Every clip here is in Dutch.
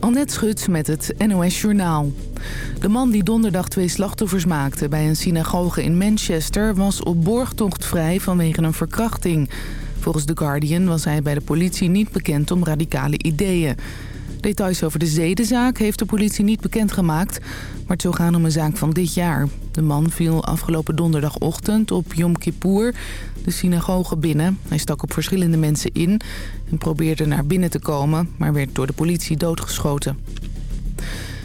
Annette Schut met het NOS Journaal. De man die donderdag twee slachtoffers maakte bij een synagoge in Manchester... was op borgtocht vrij vanwege een verkrachting. Volgens The Guardian was hij bij de politie niet bekend om radicale ideeën. Details over de zedenzaak heeft de politie niet bekendgemaakt... maar het zou gaan om een zaak van dit jaar. De man viel afgelopen donderdagochtend op Yom Kippur de synagoge binnen. Hij stak op verschillende mensen in en probeerde naar binnen te komen... maar werd door de politie doodgeschoten.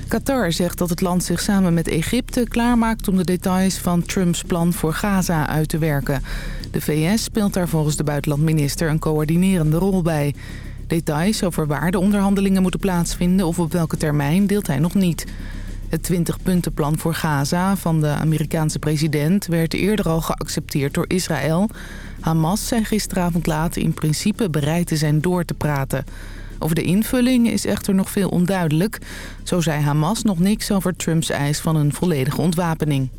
Qatar zegt dat het land zich samen met Egypte klaarmaakt om de details van Trumps plan voor Gaza uit te werken. De VS speelt daar volgens de buitenlandminister een coördinerende rol bij. Details over waar de onderhandelingen moeten plaatsvinden of op welke termijn deelt hij nog niet. Het 20-puntenplan voor Gaza van de Amerikaanse president werd eerder al geaccepteerd door Israël. Hamas zei gisteravond laat in principe bereid te zijn door te praten. Over de invulling is echter nog veel onduidelijk. Zo zei Hamas nog niks over Trumps eis van een volledige ontwapening.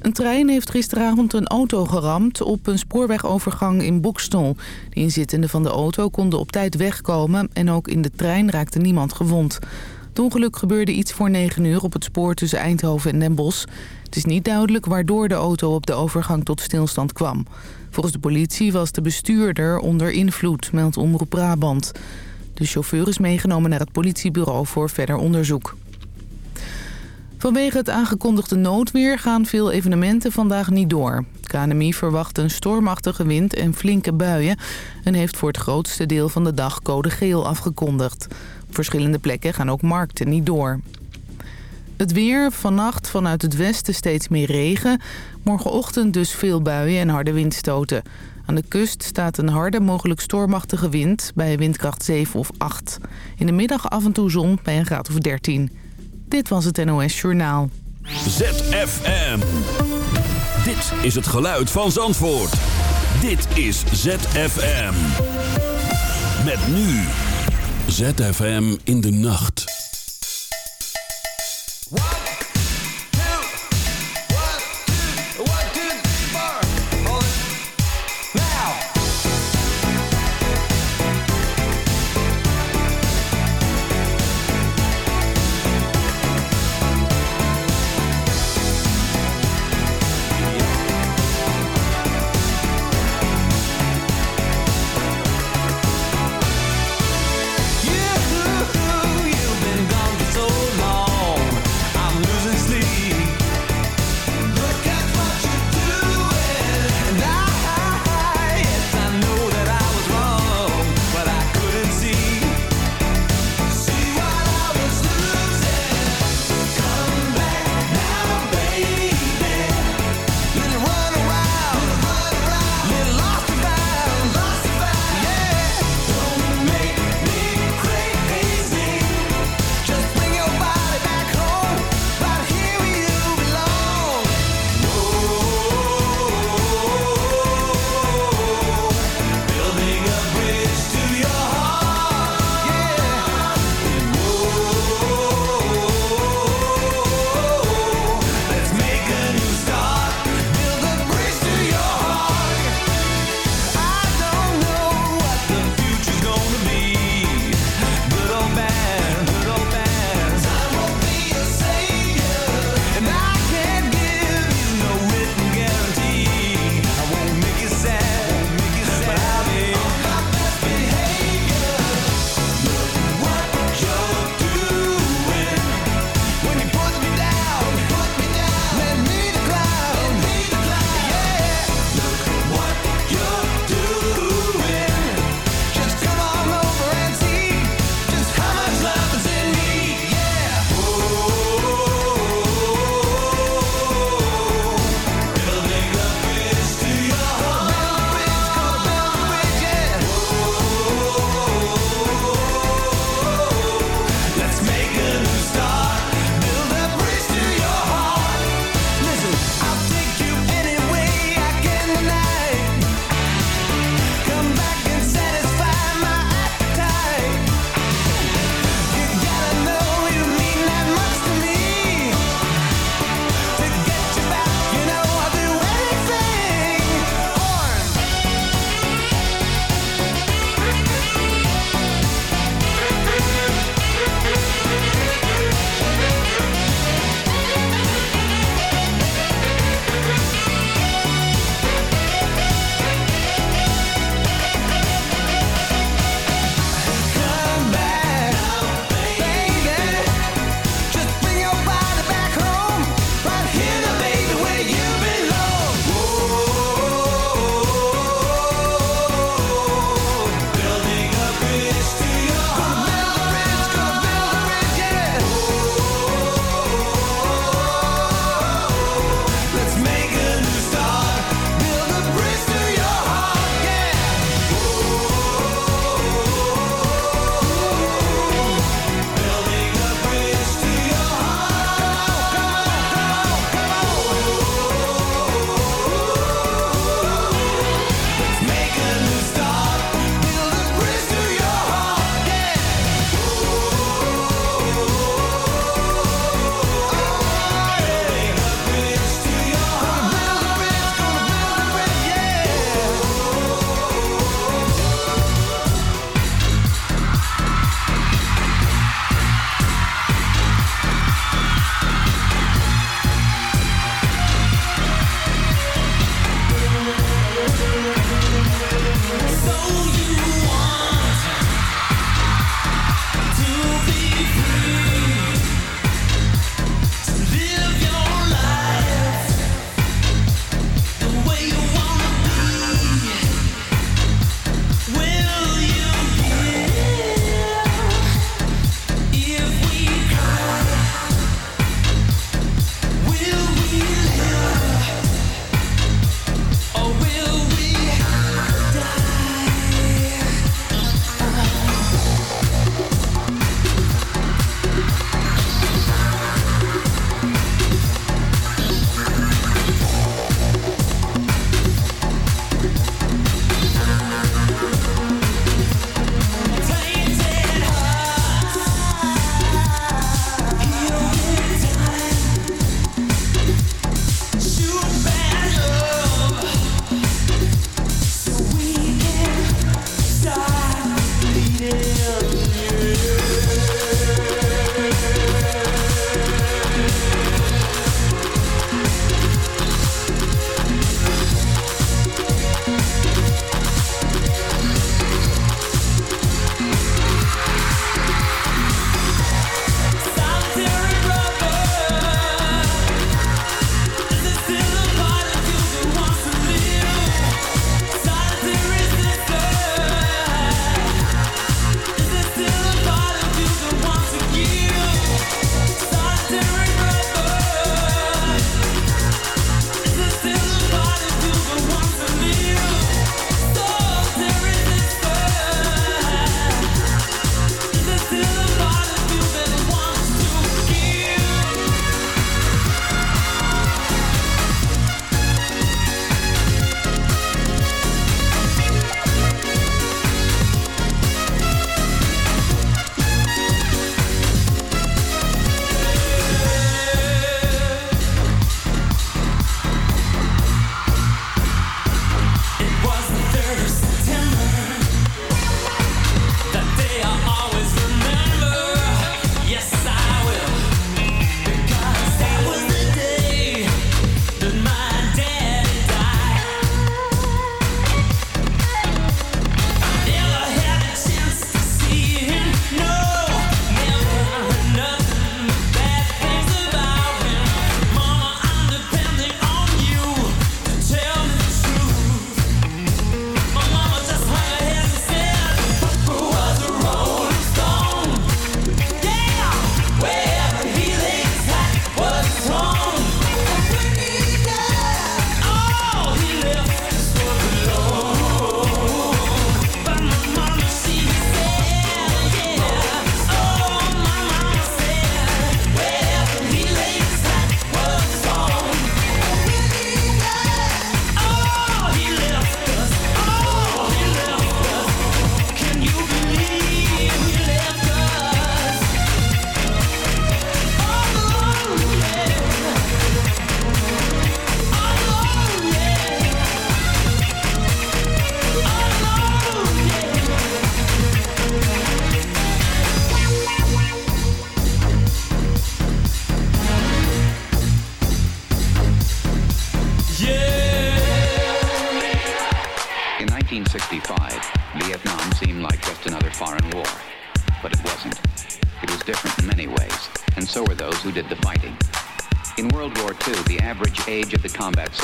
Een trein heeft gisteravond een auto geramd op een spoorwegovergang in Bokstel. De inzittenden van de auto konden op tijd wegkomen en ook in de trein raakte niemand gewond. Het ongeluk gebeurde iets voor 9 uur op het spoor tussen Eindhoven en Den Bosch. Het is niet duidelijk waardoor de auto op de overgang tot stilstand kwam. Volgens de politie was de bestuurder onder invloed, meldt Omroep Brabant. De chauffeur is meegenomen naar het politiebureau voor verder onderzoek. Vanwege het aangekondigde noodweer gaan veel evenementen vandaag niet door. KNMI verwacht een stormachtige wind en flinke buien... en heeft voor het grootste deel van de dag code geel afgekondigd. Verschillende plekken gaan ook markten niet door. Het weer, vannacht vanuit het westen steeds meer regen. Morgenochtend dus veel buien en harde windstoten. Aan de kust staat een harde, mogelijk stormachtige wind bij windkracht 7 of 8. In de middag af en toe zon bij een graad of 13. Dit was het NOS Journaal. ZFM. Dit is het geluid van Zandvoort. Dit is ZFM. Met nu. ZFM in de nacht.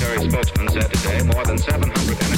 military spokesman said today more than 700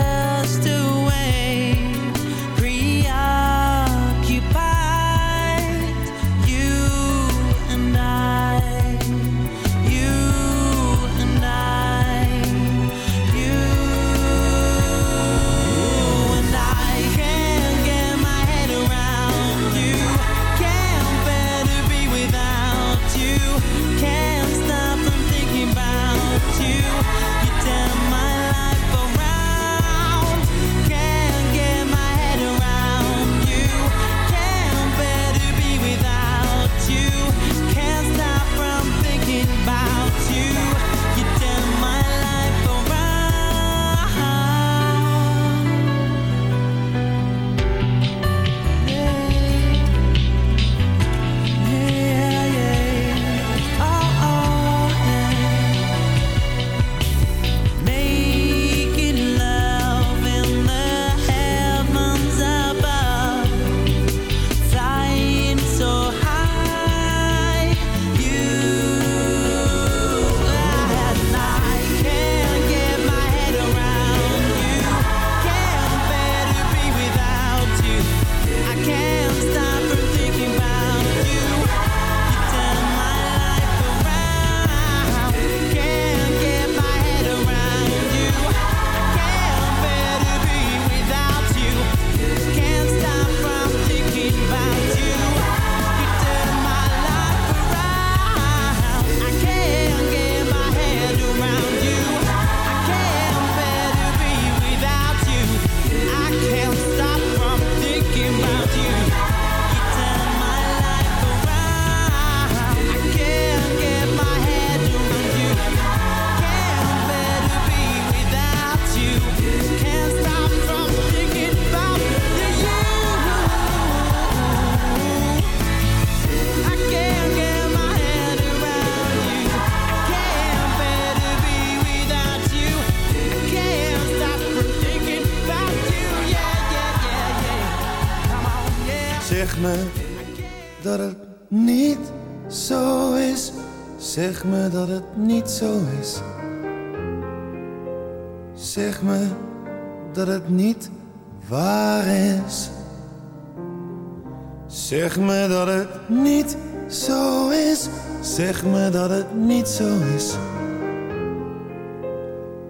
passed away. Zeg me dat het niet zo is. Zeg me dat het niet waar is. Zeg me dat het niet zo is. Zeg me dat het niet zo is.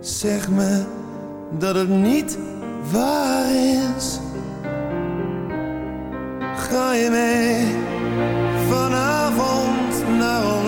Zeg me dat het niet waar is. Ga je mee vanavond?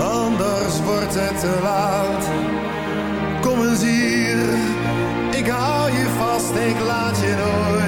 anders wordt het te laat. Kom eens hier, ik hou je vast, ik laat je nooit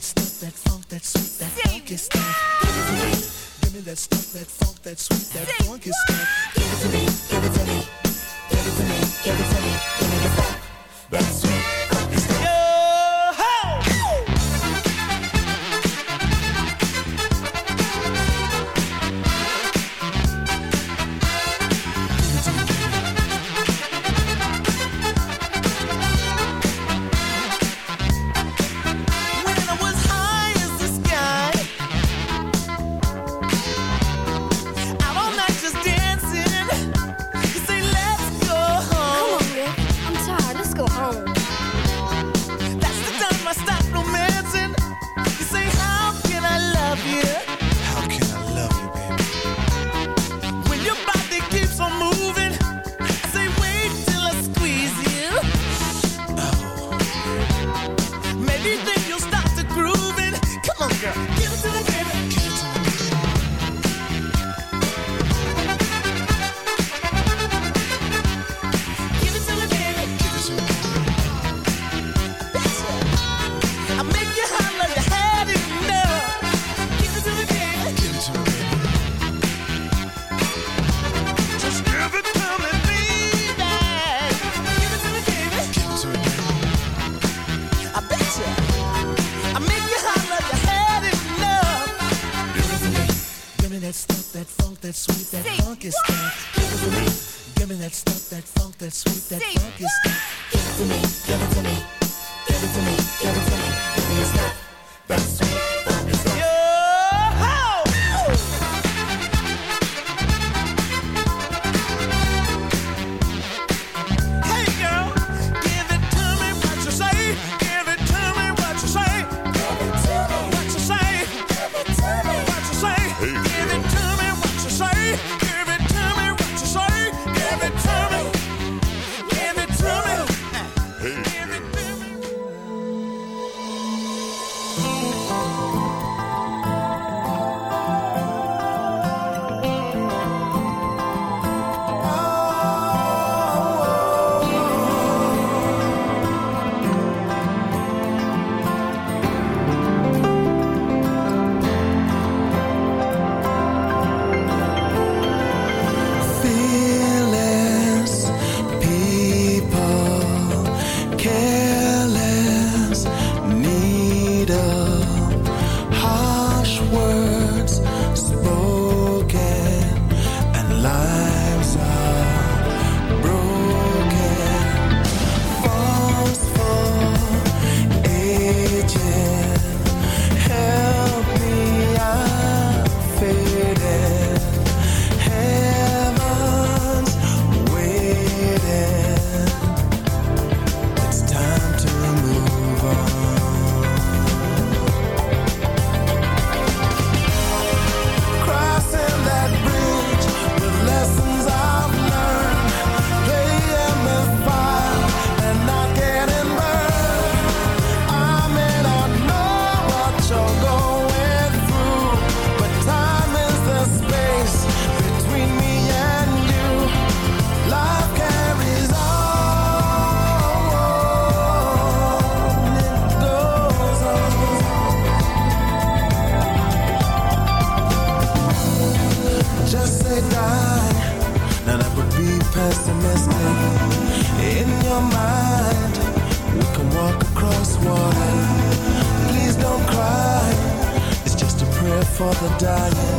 that stuff, that funk, that sweet, that funky stuff. Give it to me. Give me that stuff, that funk, that sweet, that funky stuff. Give it to me. Give it to me. Give it to me. Give it to me. Give me the funk, that sweet, for the dying.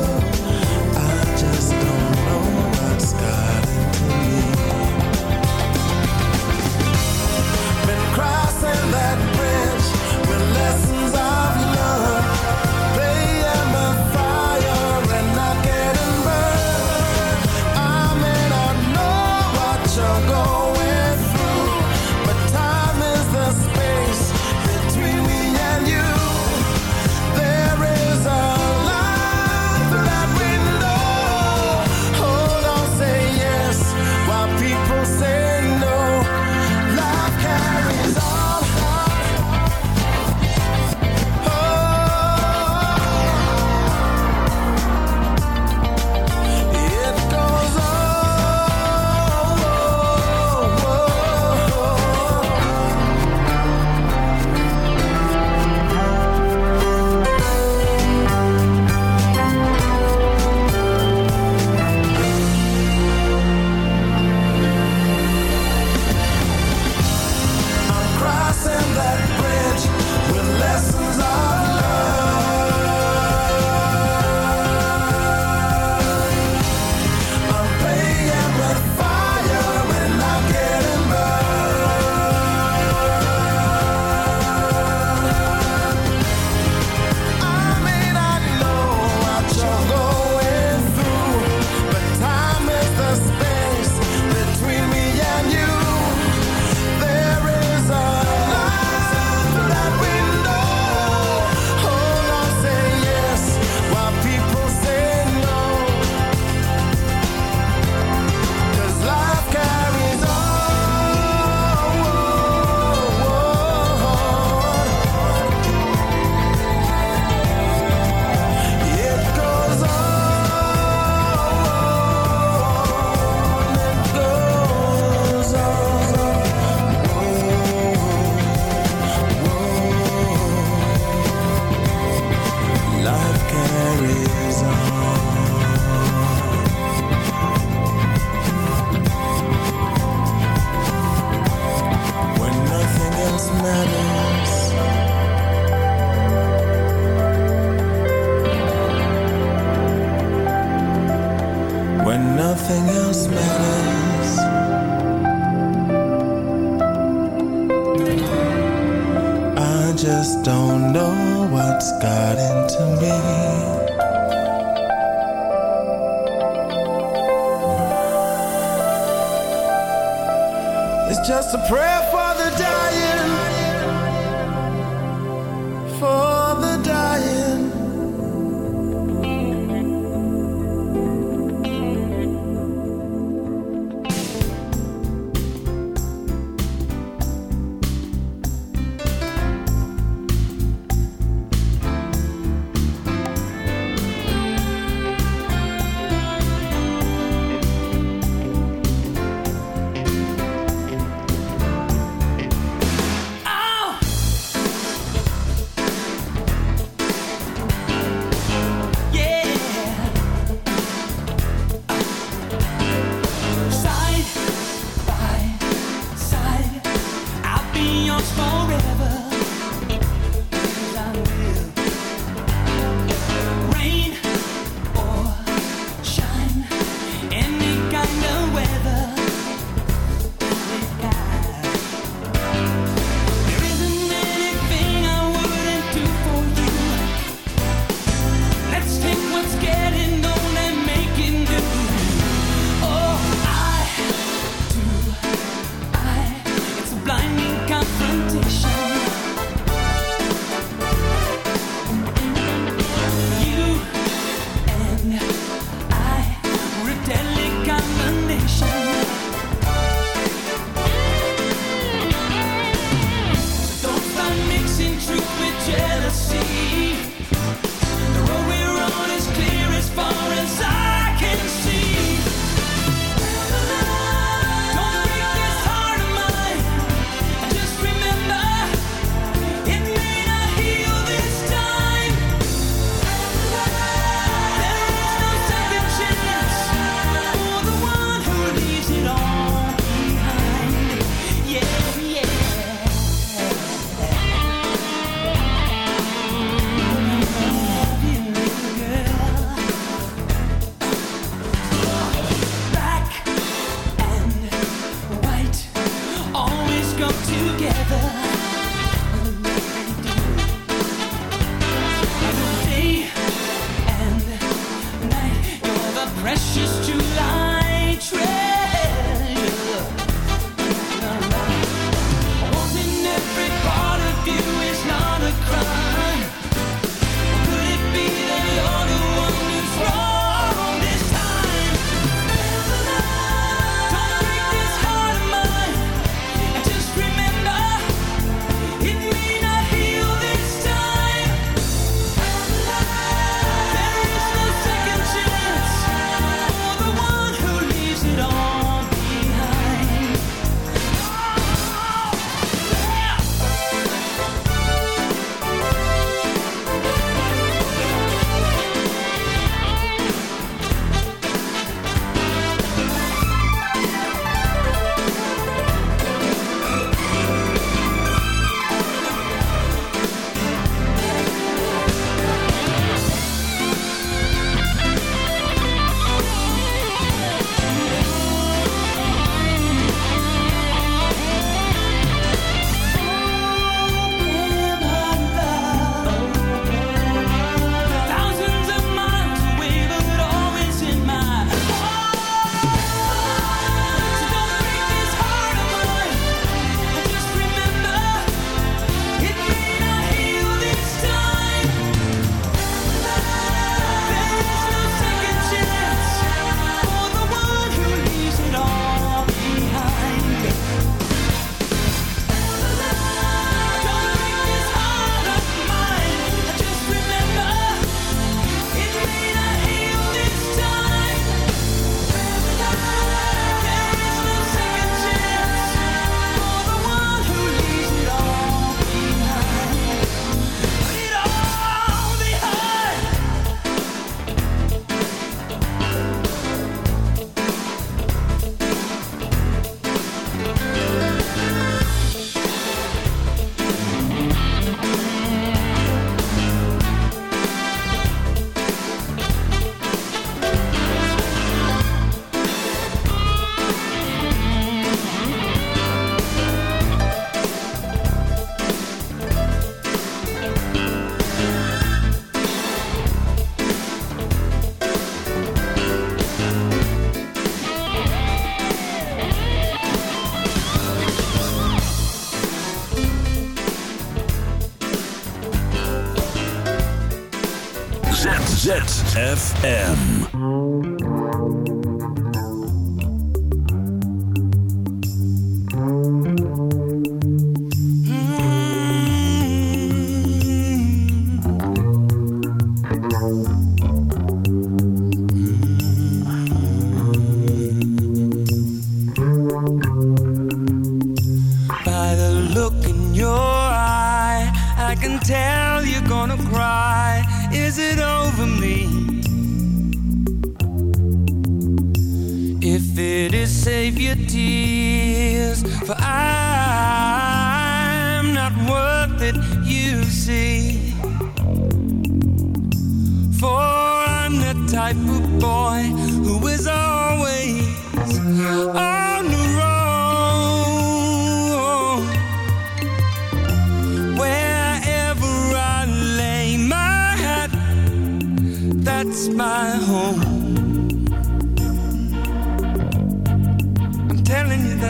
ZFM.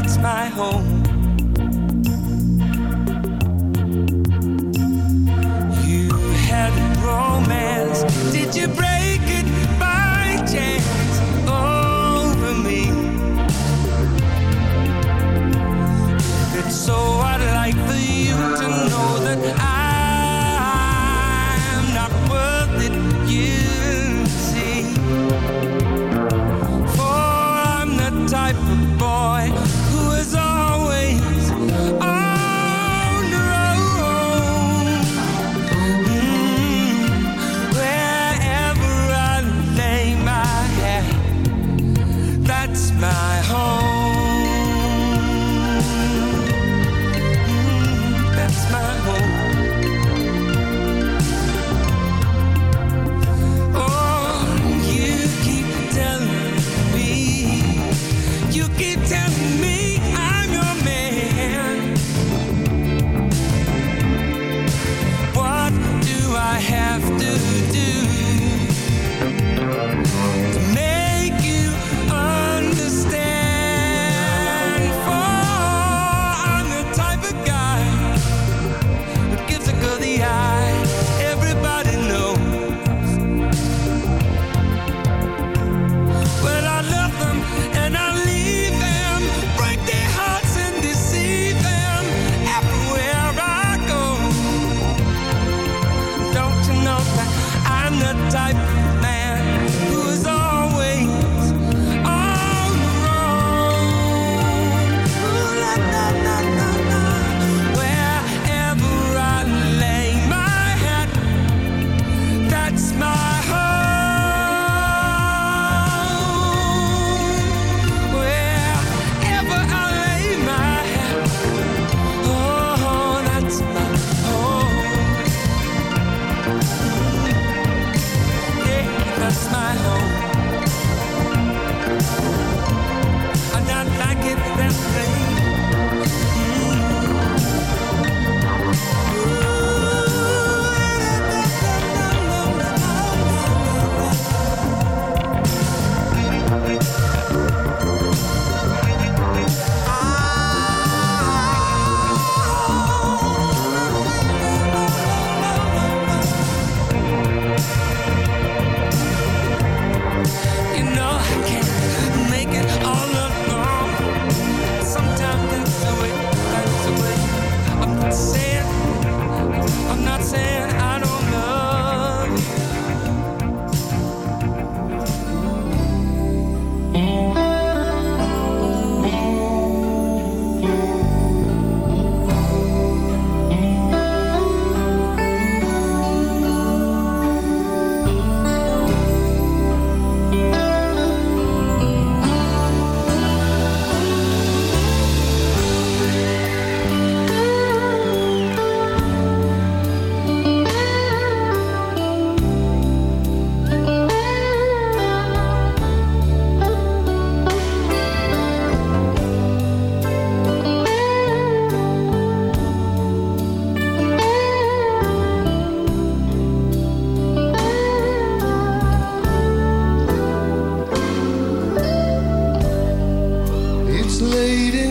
it's my home. waiting.